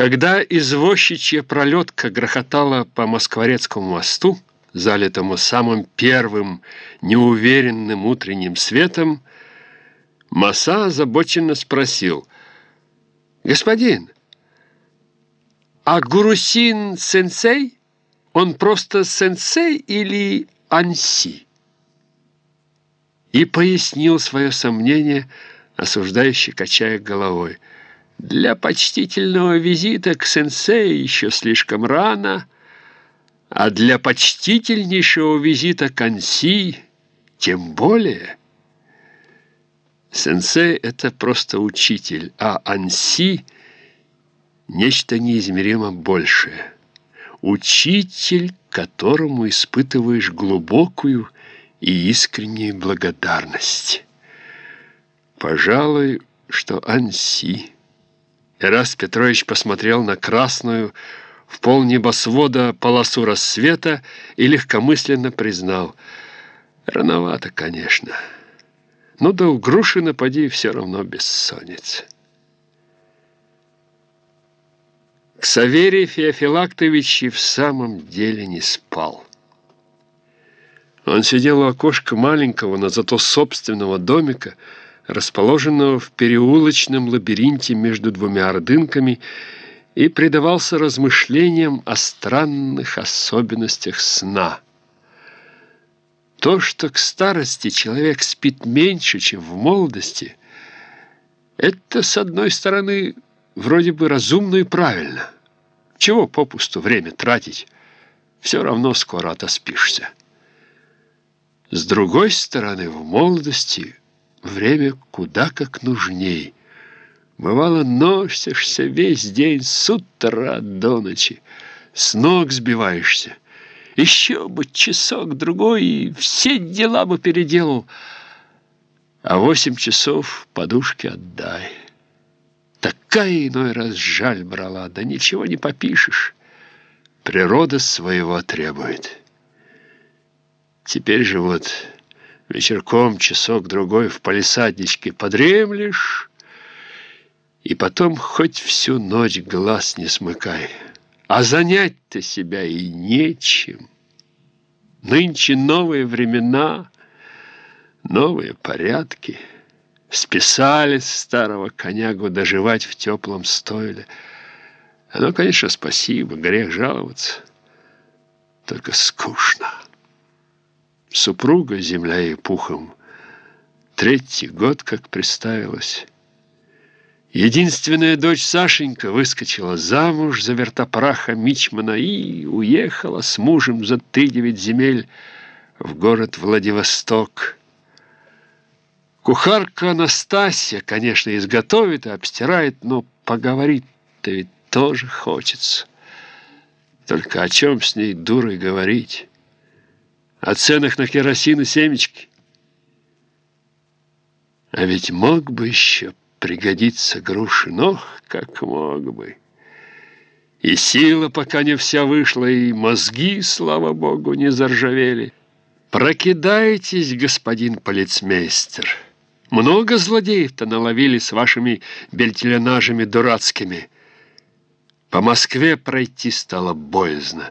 Когда извозчичья пролетка грохотала по Москворецкому мосту, залитому самым первым неуверенным утренним светом, Маса озабоченно спросил, «Господин, а Гурусин-сенсей, он просто сенсей или анси?» И пояснил свое сомнение, осуждающий, качая головой, «Для почтительного визита к сенсею еще слишком рано», а для почтительнейшего визита к Анси тем более. Сенсей — это просто учитель, а Анси — нечто неизмеримо большее. Учитель, которому испытываешь глубокую и искреннюю благодарность. Пожалуй, что Анси. Эрас Петрович посмотрел на красную, в пол небосвода полосу рассвета и легкомысленно признал. Рановато, конечно. Но да у груши напади все равно бессонница. Ксаверий Феофилактович и в самом деле не спал. Он сидел у окошка маленького, но зато собственного домика, расположенного в переулочном лабиринте между двумя ордынками и предавался размышлениям о странных особенностях сна. То, что к старости человек спит меньше, чем в молодости, это, с одной стороны, вроде бы разумно и правильно. Чего попусту время тратить? Все равно скоро отоспишься. С другой стороны, в молодости время куда как нужней – Бывало, носишься весь день с утра до ночи, с ног сбиваешься. Еще бы часок-другой, и все дела бы переделал. А восемь часов подушки отдай. Такая иной раз жаль брала, да ничего не попишешь. Природа своего требует. Теперь же вот вечерком часок-другой в палисадничке подремлешь, и потом хоть всю ночь глаз не смыкай. А занять-то себя и нечем. Нынче новые времена, новые порядки. Списали старого конягу доживать в теплом стойле. Оно, конечно, спасибо, грех жаловаться. Только скучно. Супруга, земля и пухом, третий год как приставилась. Единственная дочь Сашенька выскочила замуж за вертопраха Мичмана и уехала с мужем за три-девять земель в город Владивосток. Кухарка Анастасия, конечно, изготовит и обстирает, но поговорить-то ведь тоже хочется. Только о чем с ней дурой говорить? О ценах на керосин и семечки? А ведь мог бы еще пригодится груши, но как мог бы. И сила пока не вся вышла, и мозги, слава богу, не заржавели. Прокидайтесь, господин полицмейстер. Много злодеев-то наловили с вашими бельтеленажами дурацкими. По Москве пройти стало боязно.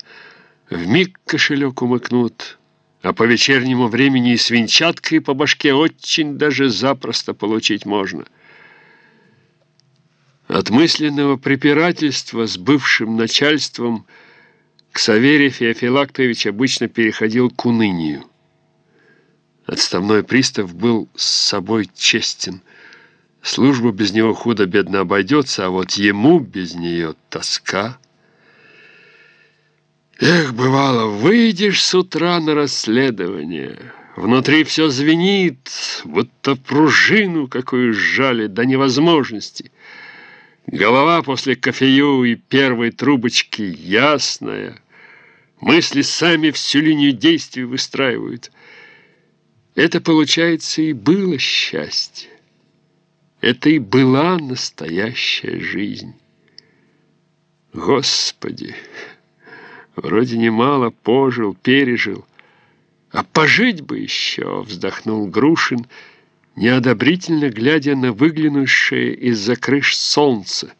Вмиг кошелек умыкнут, а по вечернему времени и свинчаткой по башке очень даже запросто получить можно — от мысленного препирательства с бывшим начальством Ксаверий Феофилактович обычно переходил к унынию. Отставной пристав был с собой честен. Служба без него худо-бедно обойдется, а вот ему без нее тоска. Эх, бывало, выйдешь с утра на расследование, внутри все звенит, будто пружину какую сжали до невозможности — Голова после кофею и первой трубочки ясная. Мысли сами всю линию действий выстраивают. Это, получается, и было счастье. Это и была настоящая жизнь. Господи, вроде немало пожил, пережил. А пожить бы еще, вздохнул Грушин, неодобрительно глядя на выглянувшее из-за крыш солнце.